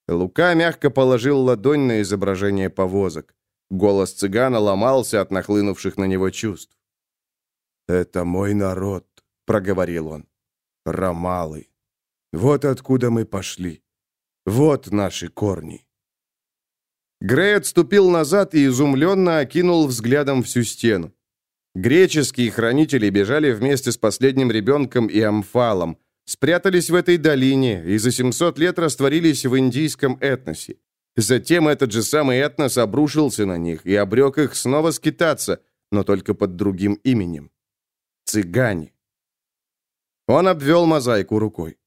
Лука мягко положил ладонь на изображение повозок. Голос цыгана ломался от нахлынувших на него чувств. «Это мой народ», — проговорил он. «Ромалы. Вот откуда мы пошли. Вот наши корни». Грей отступил назад и изумленно окинул взглядом всю стену. Греческие хранители бежали вместе с последним ребенком и амфалом, спрятались в этой долине и за 700 лет растворились в индийском этносе. Затем этот же самый этнос обрушился на них и обрек их снова скитаться, но только под другим именем. Цыгане. Он обвел мозаику рукой.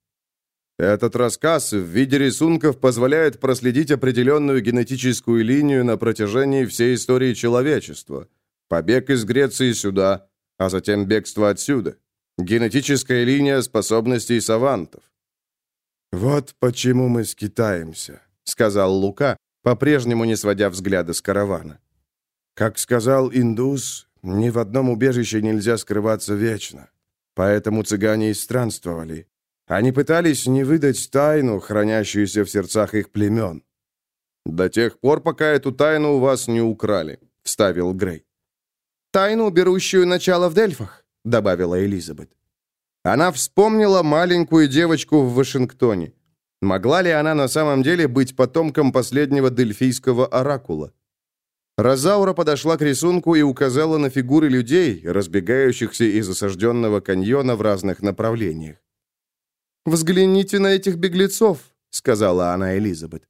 Этот рассказ в виде рисунков позволяет проследить определенную генетическую линию на протяжении всей истории человечества. Побег из Греции сюда, а затем бегство отсюда. Генетическая линия способностей савантов. «Вот почему мы скитаемся», — сказал Лука, по-прежнему не сводя взгляда с каравана. «Как сказал индус, ни в одном убежище нельзя скрываться вечно. Поэтому цыгане и странствовали. Они пытались не выдать тайну, хранящуюся в сердцах их племен. «До тех пор, пока эту тайну у вас не украли», — вставил Грей. «Тайну, берущую начало в Дельфах», — добавила Элизабет. Она вспомнила маленькую девочку в Вашингтоне. Могла ли она на самом деле быть потомком последнего дельфийского оракула? Розаура подошла к рисунку и указала на фигуры людей, разбегающихся из осажденного каньона в разных направлениях. «Взгляните на этих беглецов», — сказала она Элизабет.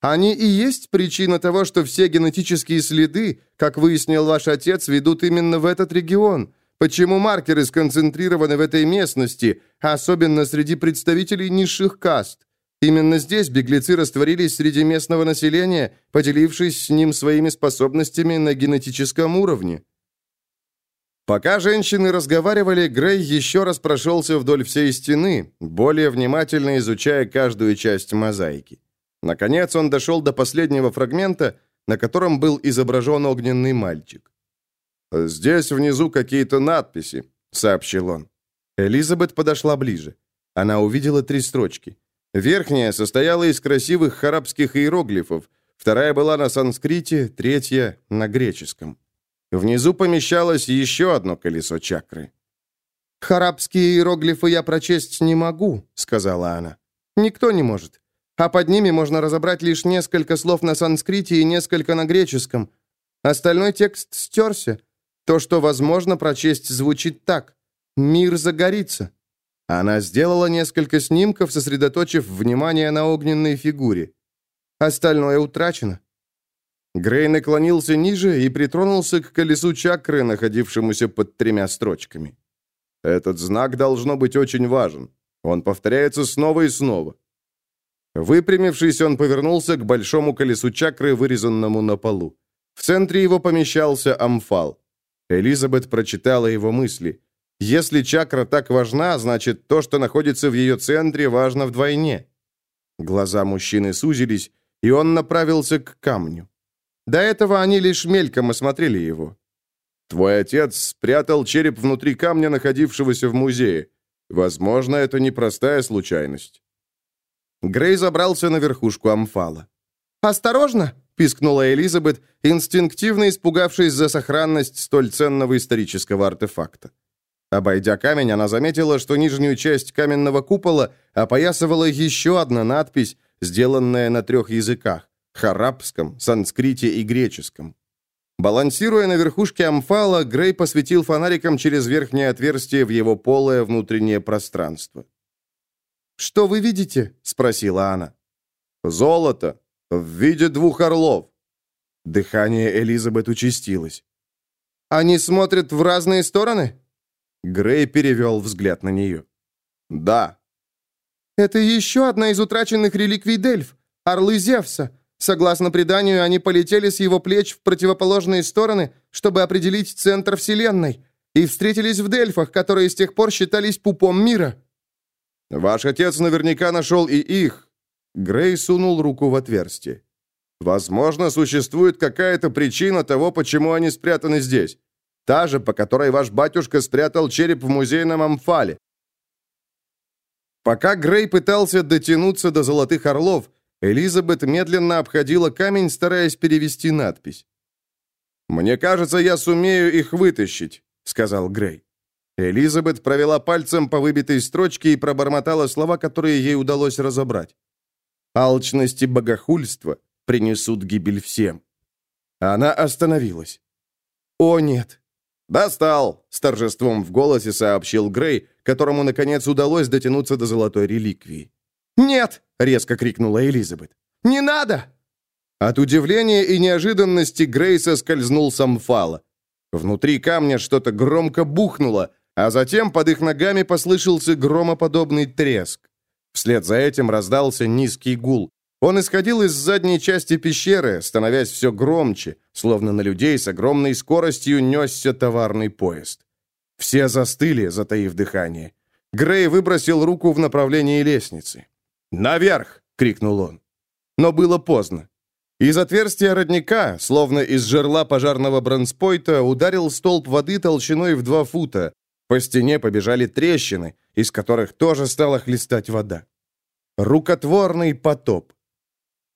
«Они и есть причина того, что все генетические следы, как выяснил ваш отец, ведут именно в этот регион. Почему маркеры сконцентрированы в этой местности, особенно среди представителей низших каст? Именно здесь беглецы растворились среди местного населения, поделившись с ним своими способностями на генетическом уровне. Пока женщины разговаривали, Грей еще раз прошелся вдоль всей стены, более внимательно изучая каждую часть мозаики. Наконец он дошел до последнего фрагмента, на котором был изображен огненный мальчик. «Здесь внизу какие-то надписи», — сообщил он. Элизабет подошла ближе. Она увидела три строчки. Верхняя состояла из красивых харабских иероглифов, вторая была на санскрите, третья — на греческом. Внизу помещалось еще одно колесо чакры. «Харабские иероглифы я прочесть не могу», — сказала она. «Никто не может. А под ними можно разобрать лишь несколько слов на санскрите и несколько на греческом. Остальной текст стерся. То, что возможно прочесть, звучит так. «Мир загорится». Она сделала несколько снимков, сосредоточив внимание на огненной фигуре. Остальное утрачено. Грей наклонился ниже и притронулся к колесу чакры, находившемуся под тремя строчками. Этот знак должно быть очень важен. Он повторяется снова и снова. Выпрямившись, он повернулся к большому колесу чакры, вырезанному на полу. В центре его помещался амфал. Элизабет прочитала его мысли. Если чакра так важна, значит, то, что находится в ее центре, важно вдвойне. Глаза мужчины сузились, и он направился к камню. До этого они лишь мельком осмотрели его. «Твой отец спрятал череп внутри камня, находившегося в музее. Возможно, это непростая случайность». Грей забрался на верхушку амфала. «Осторожно!» — пискнула Элизабет, инстинктивно испугавшись за сохранность столь ценного исторического артефакта. Обойдя камень, она заметила, что нижнюю часть каменного купола опоясывала еще одна надпись, сделанная на трех языках – харабском, санскрите и греческом. Балансируя на верхушке амфала, Грей посветил фонариком через верхнее отверстие в его полое внутреннее пространство. «Что вы видите?» – спросила она. «Золото. В виде двух орлов». Дыхание Элизабет участилось. «Они смотрят в разные стороны?» Грей перевел взгляд на нее. «Да». «Это еще одна из утраченных реликвий Дельф, орлы Зевса. Согласно преданию, они полетели с его плеч в противоположные стороны, чтобы определить центр Вселенной, и встретились в Дельфах, которые с тех пор считались пупом мира». «Ваш отец наверняка нашел и их». Грей сунул руку в отверстие. «Возможно, существует какая-то причина того, почему они спрятаны здесь. Та же, по которой ваш батюшка спрятал череп в музейном амфале. Пока Грей пытался дотянуться до золотых орлов, Элизабет медленно обходила камень, стараясь перевести надпись. «Мне кажется, я сумею их вытащить», — сказал Грей. Элизабет провела пальцем по выбитой строчке и пробормотала слова, которые ей удалось разобрать. «Алчность и богохульство принесут гибель всем». Она остановилась. «О, нет!» «Достал!» — с торжеством в голосе сообщил Грей, которому, наконец, удалось дотянуться до золотой реликвии. «Нет!» — резко крикнула Элизабет. «Не надо!» От удивления и неожиданности Грей соскользнул с амфала. Внутри камня что-то громко бухнуло, а затем под их ногами послышался громоподобный треск. Вслед за этим раздался низкий гул. Он исходил из задней части пещеры, становясь все громче, словно на людей с огромной скоростью несся товарный поезд. Все застыли, затаив дыхание. Грей выбросил руку в направлении лестницы. «Наверх!» — крикнул он. Но было поздно. Из отверстия родника, словно из жерла пожарного бронспойта, ударил столб воды толщиной в два фута. По стене побежали трещины, из которых тоже стала хлестать вода. Рукотворный потоп.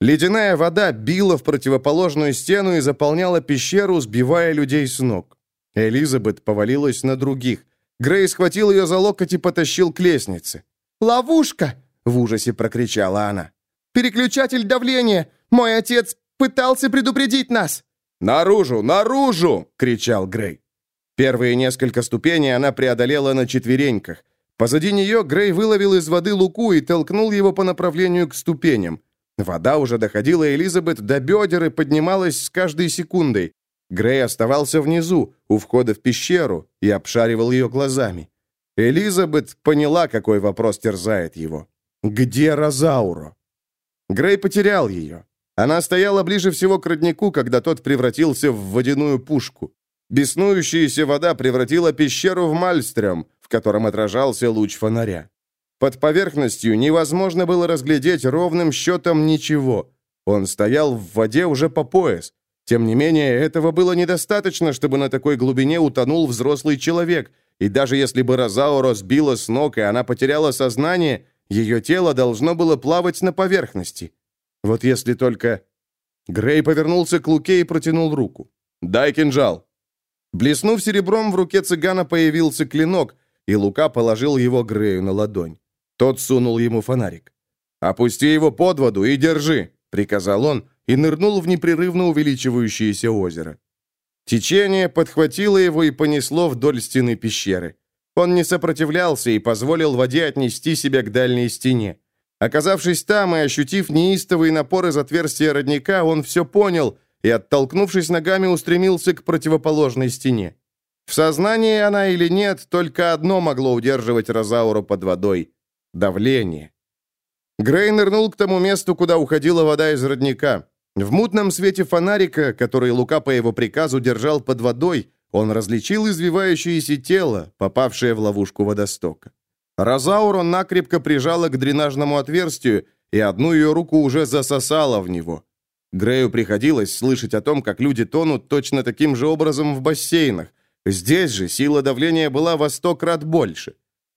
Ледяная вода била в противоположную стену и заполняла пещеру, сбивая людей с ног. Элизабет повалилась на других. Грей схватил ее за локоть и потащил к лестнице. «Ловушка!» — в ужасе прокричала она. «Переключатель давления! Мой отец пытался предупредить нас!» «Наружу! Наружу!» — кричал Грей. Первые несколько ступеней она преодолела на четвереньках. Позади нее Грей выловил из воды луку и толкнул его по направлению к ступеням. Вода уже доходила Элизабет до бедер и поднималась с каждой секундой. Грей оставался внизу, у входа в пещеру, и обшаривал ее глазами. Элизабет поняла, какой вопрос терзает его. «Где Розауро?» Грей потерял ее. Она стояла ближе всего к роднику, когда тот превратился в водяную пушку. Беснующаяся вода превратила пещеру в мальстрем, в котором отражался луч фонаря. Под поверхностью невозможно было разглядеть ровным счетом ничего. Он стоял в воде уже по пояс. Тем не менее, этого было недостаточно, чтобы на такой глубине утонул взрослый человек, и даже если бы Розауро сбила с ног, и она потеряла сознание, ее тело должно было плавать на поверхности. Вот если только... Грей повернулся к Луке и протянул руку. «Дай кинжал!» Блеснув серебром, в руке цыгана появился клинок, и Лука положил его Грею на ладонь. Тот сунул ему фонарик. «Опусти его под воду и держи», — приказал он, и нырнул в непрерывно увеличивающееся озеро. Течение подхватило его и понесло вдоль стены пещеры. Он не сопротивлялся и позволил воде отнести себя к дальней стене. Оказавшись там и ощутив неистовый напор из отверстия родника, он все понял и, оттолкнувшись ногами, устремился к противоположной стене. В сознании она или нет, только одно могло удерживать Розауру под водой давление. Грей нырнул к тому месту, куда уходила вода из родника. В мутном свете фонарика, который Лука по его приказу держал под водой, он различил извивающееся тело, попавшее в ловушку водостока. Розауру накрепко прижала к дренажному отверстию, и одну ее руку уже засосала в него. Грею приходилось слышать о том, как люди тонут точно таким же образом в бассейнах. Здесь же сила давления была во сто крат больше.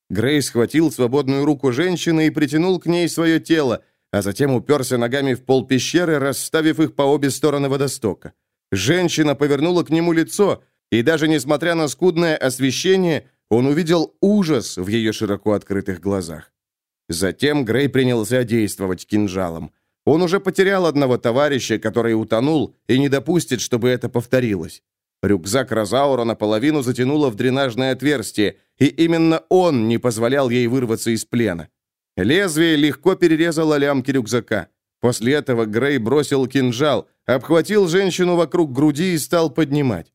Грей схватил свободную руку женщины и притянул к ней свое тело, а затем уперся ногами в пол пещеры, расставив их по обе стороны водостока. Женщина повернула к нему лицо, и даже несмотря на скудное освещение, он увидел ужас в ее широко открытых глазах. Затем Грей принялся действовать кинжалом. Он уже потерял одного товарища, который утонул, и не допустит, чтобы это повторилось. Рюкзак Розаура наполовину затянуло в дренажное отверстие, и именно он не позволял ей вырваться из плена. Лезвие легко перерезало лямки рюкзака. После этого Грей бросил кинжал, обхватил женщину вокруг груди и стал поднимать.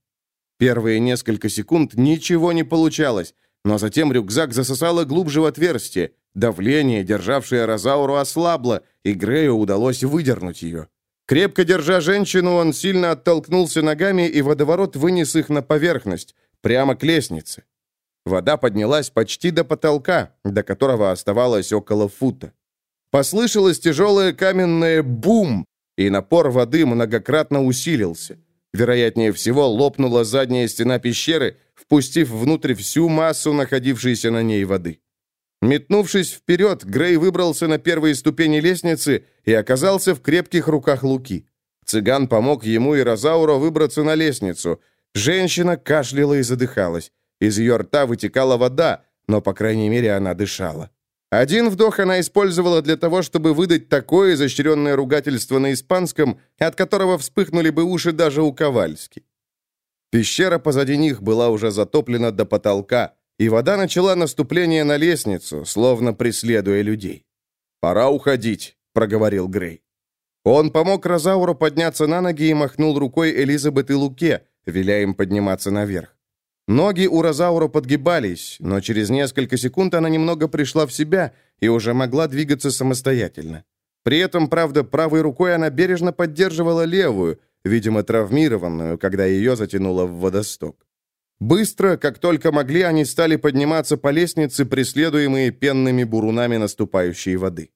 Первые несколько секунд ничего не получалось, но затем рюкзак засосало глубже в отверстие. Давление, державшее Розауру, ослабло, и Грею удалось выдернуть ее. Крепко держа женщину, он сильно оттолкнулся ногами, и водоворот вынес их на поверхность, прямо к лестнице. Вода поднялась почти до потолка, до которого оставалось около фута. Послышалось тяжелое каменное «бум», и напор воды многократно усилился. Вероятнее всего, лопнула задняя стена пещеры, впустив внутрь всю массу находившейся на ней воды. Метнувшись вперед, Грей выбрался на первые ступени лестницы и оказался в крепких руках Луки. Цыган помог ему и Розауро выбраться на лестницу. Женщина кашляла и задыхалась. Из ее рта вытекала вода, но, по крайней мере, она дышала. Один вдох она использовала для того, чтобы выдать такое изощренное ругательство на испанском, от которого вспыхнули бы уши даже у Ковальски. Пещера позади них была уже затоплена до потолка, и вода начала наступление на лестницу, словно преследуя людей. «Пора уходить», — проговорил Грей. Он помог Розауру подняться на ноги и махнул рукой Элизабет и Луке, веля им подниматься наверх. Ноги у Розаура подгибались, но через несколько секунд она немного пришла в себя и уже могла двигаться самостоятельно. При этом, правда, правой рукой она бережно поддерживала левую, видимо, травмированную, когда ее затянуло в водосток. Быстро, как только могли, они стали подниматься по лестнице, преследуемые пенными бурунами наступающей воды.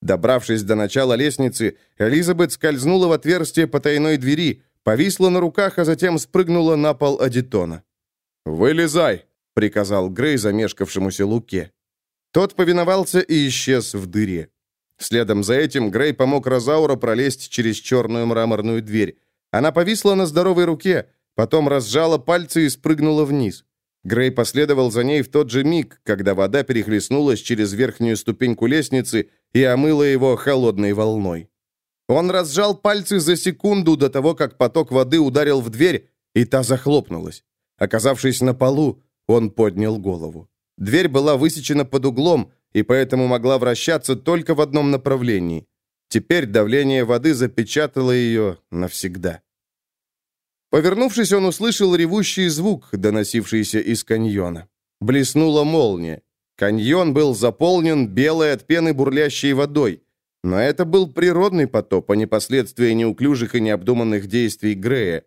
Добравшись до начала лестницы, Элизабет скользнула в отверстие потайной двери, повисла на руках, а затем спрыгнула на пол Адитона. «Вылезай!» — приказал Грей замешкавшемуся Луке. Тот повиновался и исчез в дыре. Следом за этим Грей помог Розаура пролезть через черную мраморную дверь. Она повисла на здоровой руке, потом разжала пальцы и спрыгнула вниз. Грей последовал за ней в тот же миг, когда вода перехлестнулась через верхнюю ступеньку лестницы и омыла его холодной волной. Он разжал пальцы за секунду до того, как поток воды ударил в дверь, и та захлопнулась. Оказавшись на полу, он поднял голову. Дверь была высечена под углом, и поэтому могла вращаться только в одном направлении. Теперь давление воды запечатало ее навсегда. Повернувшись, он услышал ревущий звук, доносившийся из каньона. Блеснула молния. Каньон был заполнен белой от пены бурлящей водой. Но это был природный потоп, а не последствия неуклюжих и необдуманных действий Грея.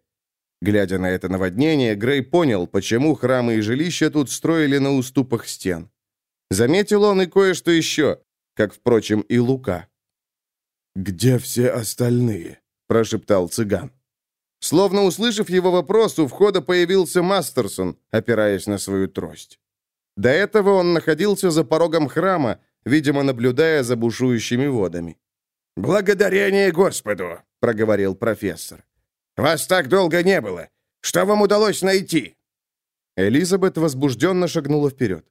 Глядя на это наводнение, Грей понял, почему храмы и жилища тут строили на уступах стен. Заметил он и кое-что еще, как, впрочем, и Лука. «Где все остальные?» – прошептал цыган. Словно услышав его вопрос, у входа появился Мастерсон, опираясь на свою трость. До этого он находился за порогом храма, видимо, наблюдая за бушующими водами. «Благодарение Господу!» — проговорил профессор. «Вас так долго не было. Что вам удалось найти?» Элизабет возбужденно шагнула вперед.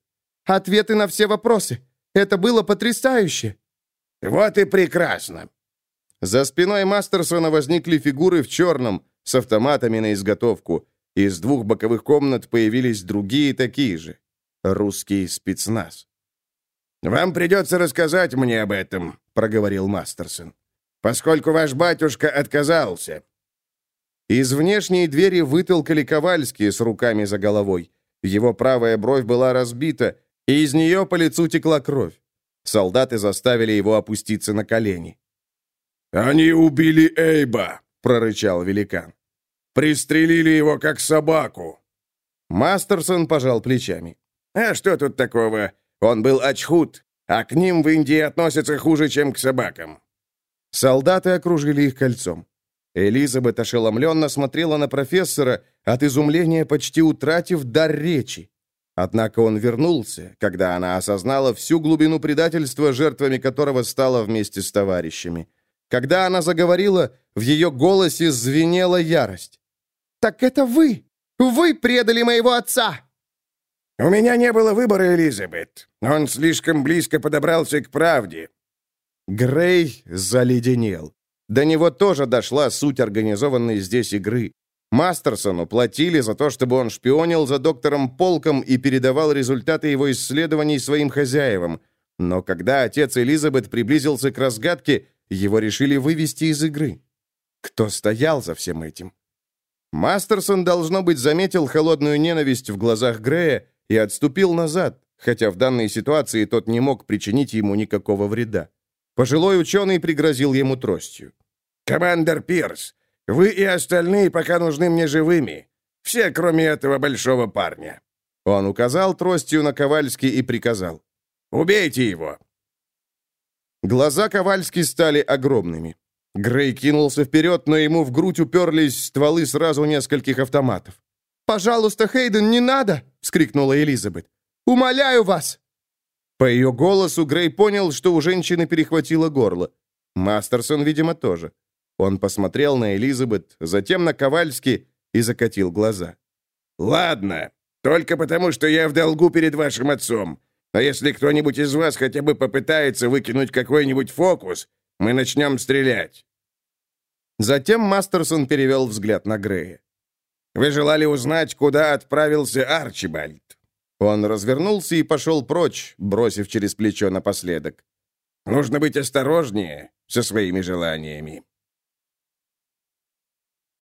«Ответы на все вопросы. Это было потрясающе!» «Вот и прекрасно!» За спиной Мастерсона возникли фигуры в черном, с автоматами на изготовку. Из двух боковых комнат появились другие такие же. Русский спецназ. «Вам придется рассказать мне об этом», — проговорил Мастерсон, «поскольку ваш батюшка отказался». Из внешней двери вытолкали Ковальский с руками за головой. Его правая бровь была разбита, и из нее по лицу текла кровь. Солдаты заставили его опуститься на колени. «Они убили Эйба!» прорычал великан. «Пристрелили его, как собаку!» Мастерсон пожал плечами. «А что тут такого? Он был очхут, а к ним в Индии относятся хуже, чем к собакам». Солдаты окружили их кольцом. Элизабет ошеломленно смотрела на профессора, от изумления почти утратив дар речи. Однако он вернулся, когда она осознала всю глубину предательства, жертвами которого стала вместе с товарищами. Когда она заговорила, в ее голосе звенела ярость. «Так это вы! Вы предали моего отца!» «У меня не было выбора, Элизабет. Он слишком близко подобрался к правде». Грей заледенел. До него тоже дошла суть организованной здесь игры. Мастерсону платили за то, чтобы он шпионил за доктором Полком и передавал результаты его исследований своим хозяевам. Но когда отец Элизабет приблизился к разгадке, его решили вывести из игры. Кто стоял за всем этим? Мастерсон, должно быть, заметил холодную ненависть в глазах Грея и отступил назад, хотя в данной ситуации тот не мог причинить ему никакого вреда. Пожилой ученый пригрозил ему тростью. «Командер Пирс, вы и остальные пока нужны мне живыми. Все, кроме этого большого парня». Он указал тростью на Ковальски и приказал. «Убейте его!» Глаза Ковальски стали огромными. Грей кинулся вперед, но ему в грудь уперлись стволы сразу нескольких автоматов. «Пожалуйста, Хейден, не надо!» — вскрикнула Элизабет. «Умоляю вас!» По ее голосу Грей понял, что у женщины перехватило горло. Мастерсон, видимо, тоже. Он посмотрел на Элизабет, затем на Ковальски и закатил глаза. «Ладно, только потому, что я в долгу перед вашим отцом. А если кто-нибудь из вас хотя бы попытается выкинуть какой-нибудь фокус, мы начнем стрелять». Затем Мастерсон перевел взгляд на Грея. «Вы желали узнать, куда отправился Арчибальд?» Он развернулся и пошел прочь, бросив через плечо напоследок. «Нужно быть осторожнее со своими желаниями».